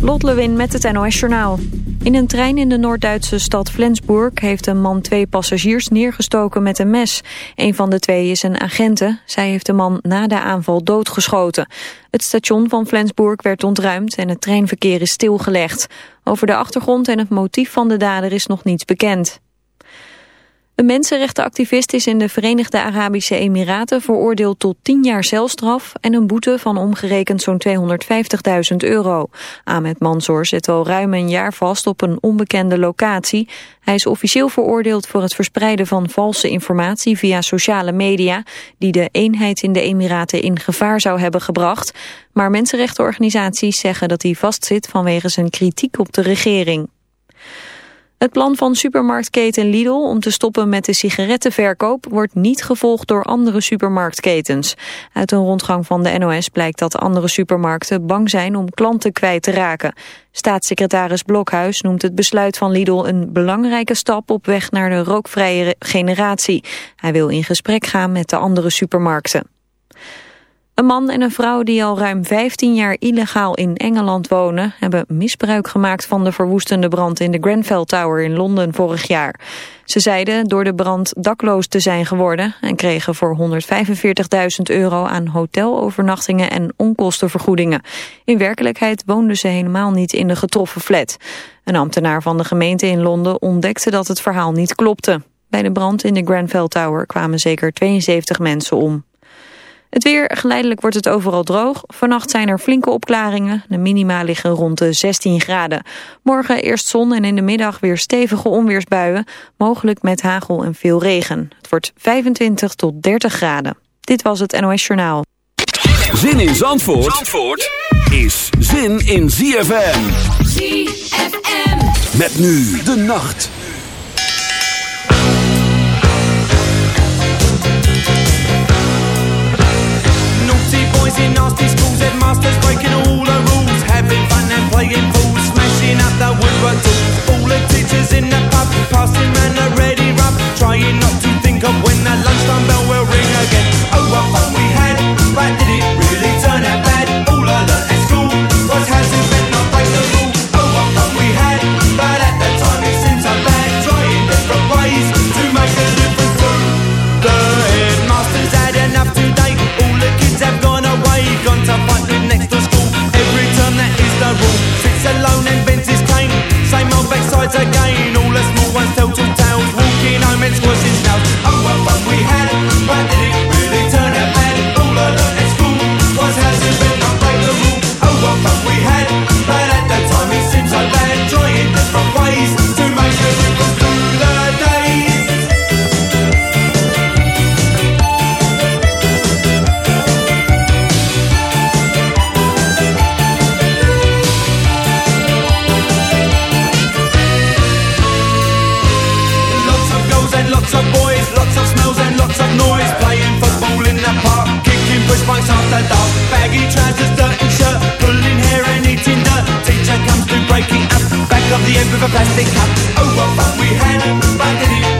Lot Lewin met het NOS Journaal. In een trein in de Noord-Duitse stad Flensburg heeft een man twee passagiers neergestoken met een mes. Een van de twee is een agente. Zij heeft de man na de aanval doodgeschoten. Het station van Flensburg werd ontruimd en het treinverkeer is stilgelegd. Over de achtergrond en het motief van de dader is nog niets bekend. Een mensenrechtenactivist is in de Verenigde Arabische Emiraten veroordeeld tot 10 jaar celstraf en een boete van omgerekend zo'n 250.000 euro. Ahmed Mansour zit al ruim een jaar vast op een onbekende locatie. Hij is officieel veroordeeld voor het verspreiden van valse informatie via sociale media die de eenheid in de Emiraten in gevaar zou hebben gebracht. Maar mensenrechtenorganisaties zeggen dat hij vastzit vanwege zijn kritiek op de regering. Het plan van supermarktketen Lidl om te stoppen met de sigarettenverkoop wordt niet gevolgd door andere supermarktketens. Uit een rondgang van de NOS blijkt dat andere supermarkten bang zijn om klanten kwijt te raken. Staatssecretaris Blokhuis noemt het besluit van Lidl een belangrijke stap op weg naar de rookvrije generatie. Hij wil in gesprek gaan met de andere supermarkten. Een man en een vrouw die al ruim 15 jaar illegaal in Engeland wonen... hebben misbruik gemaakt van de verwoestende brand in de Grenfell Tower in Londen vorig jaar. Ze zeiden door de brand dakloos te zijn geworden... en kregen voor 145.000 euro aan hotelovernachtingen en onkostenvergoedingen. In werkelijkheid woonden ze helemaal niet in de getroffen flat. Een ambtenaar van de gemeente in Londen ontdekte dat het verhaal niet klopte. Bij de brand in de Grenfell Tower kwamen zeker 72 mensen om. Het weer, geleidelijk wordt het overal droog. Vannacht zijn er flinke opklaringen. De minima liggen rond de 16 graden. Morgen eerst zon en in de middag weer stevige onweersbuien. Mogelijk met hagel en veel regen. Het wordt 25 tot 30 graden. Dit was het NOS Journaal. Zin in Zandvoort, Zandvoort is zin in ZFM. ZFM. Met nu de nacht. In nasty schools, headmasters breaking all the rules, having fun and playing fools, smashing up the woodwork tools. All the teachers in the pub, passing round the ready rub, trying not to think of when the lunchtime bell will ring again. Oh, what fun we had, but did it trousers, dirty shirt, pulling hair and eating dirt. Teacher comes to break it up, back of the end with a plastic cup. Oh, what fun we had, but did it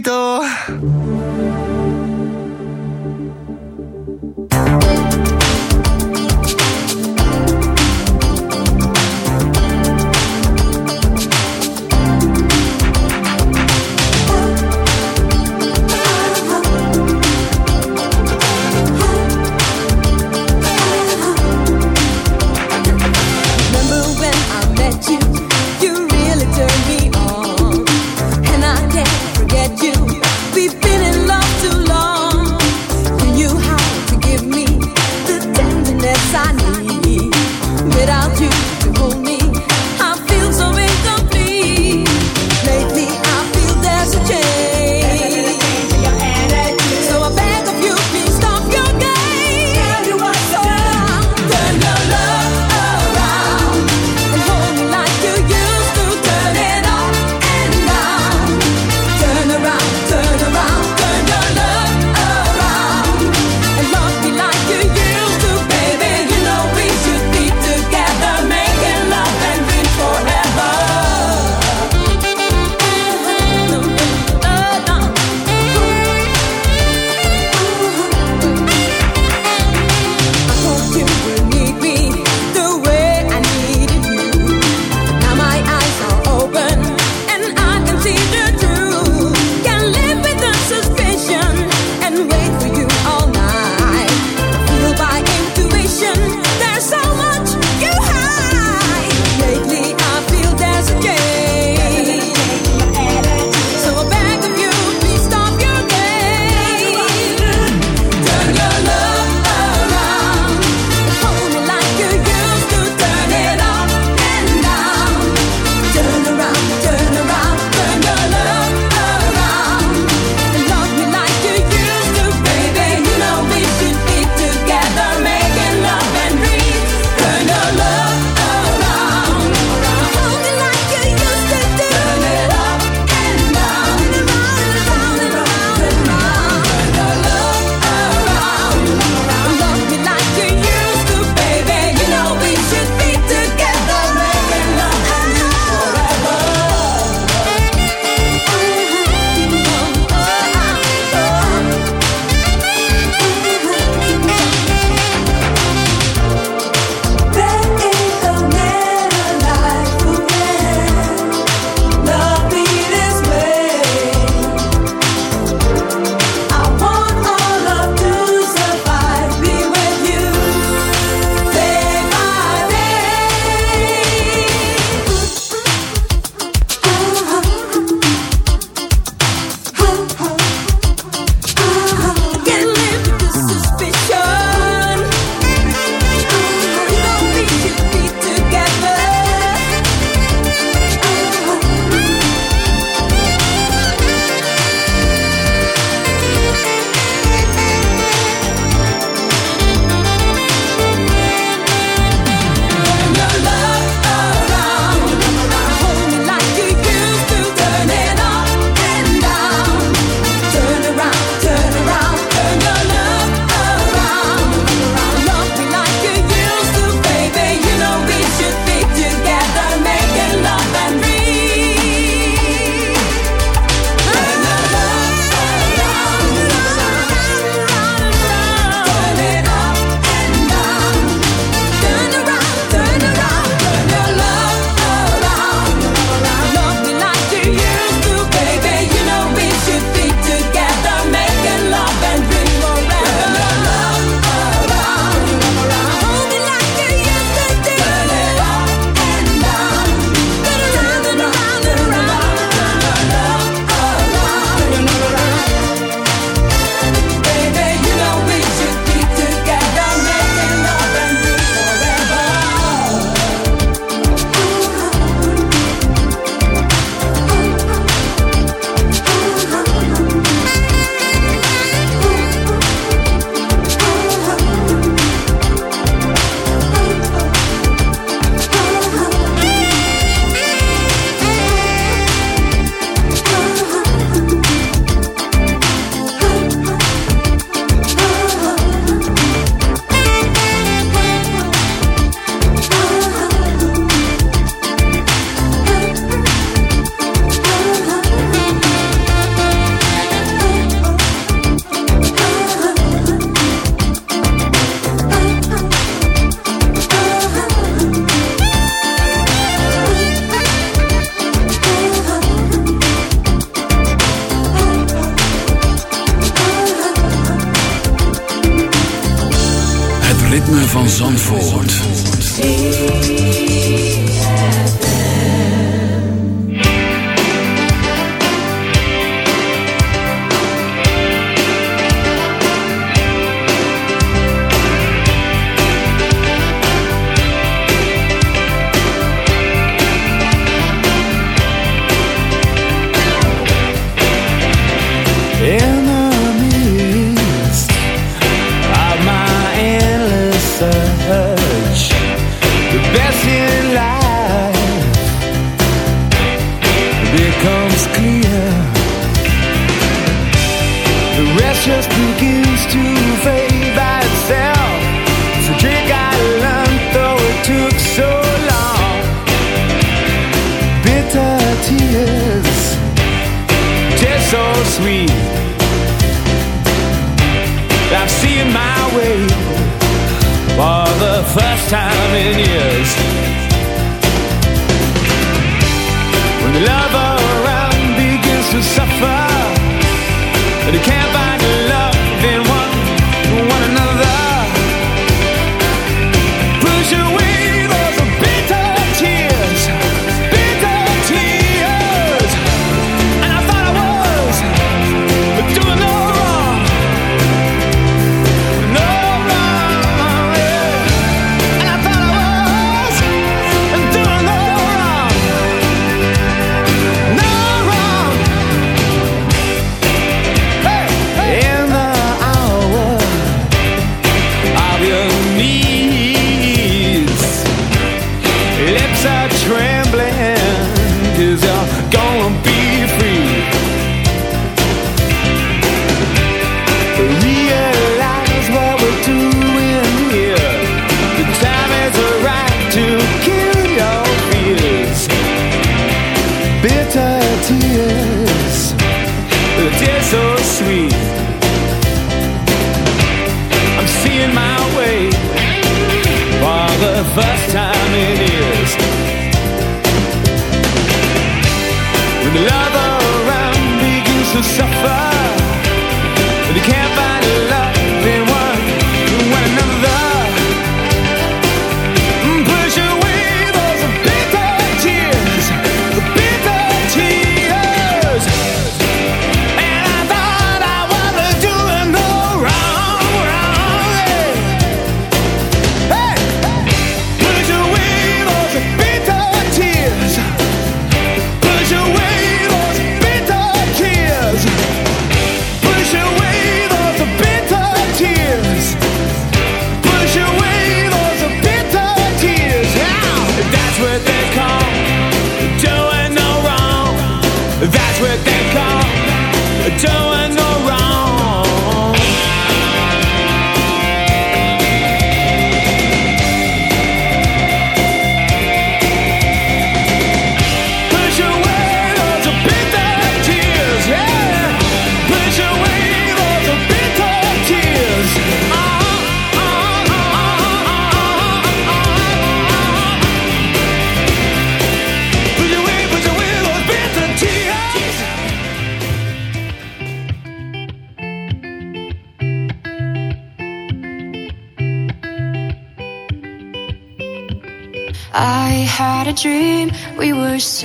人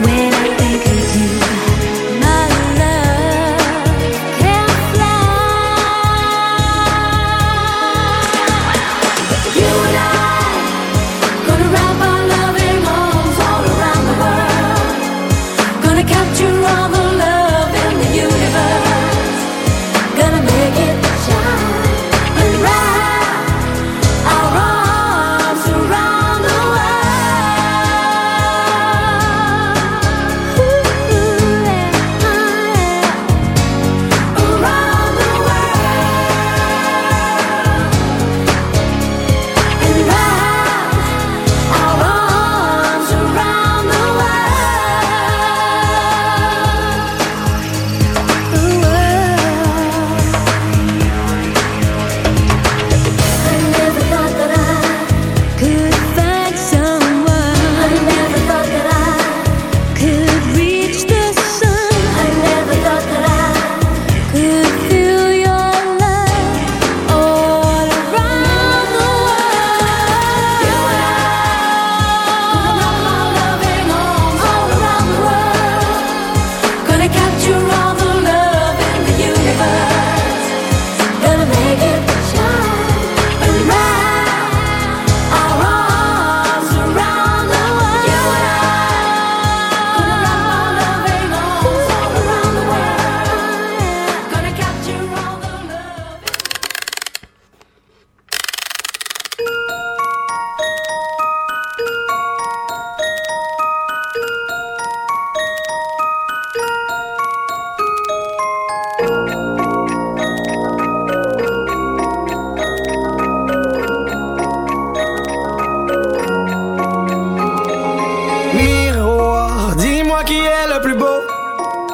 Where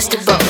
Nasty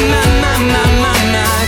My, my, my, my, my,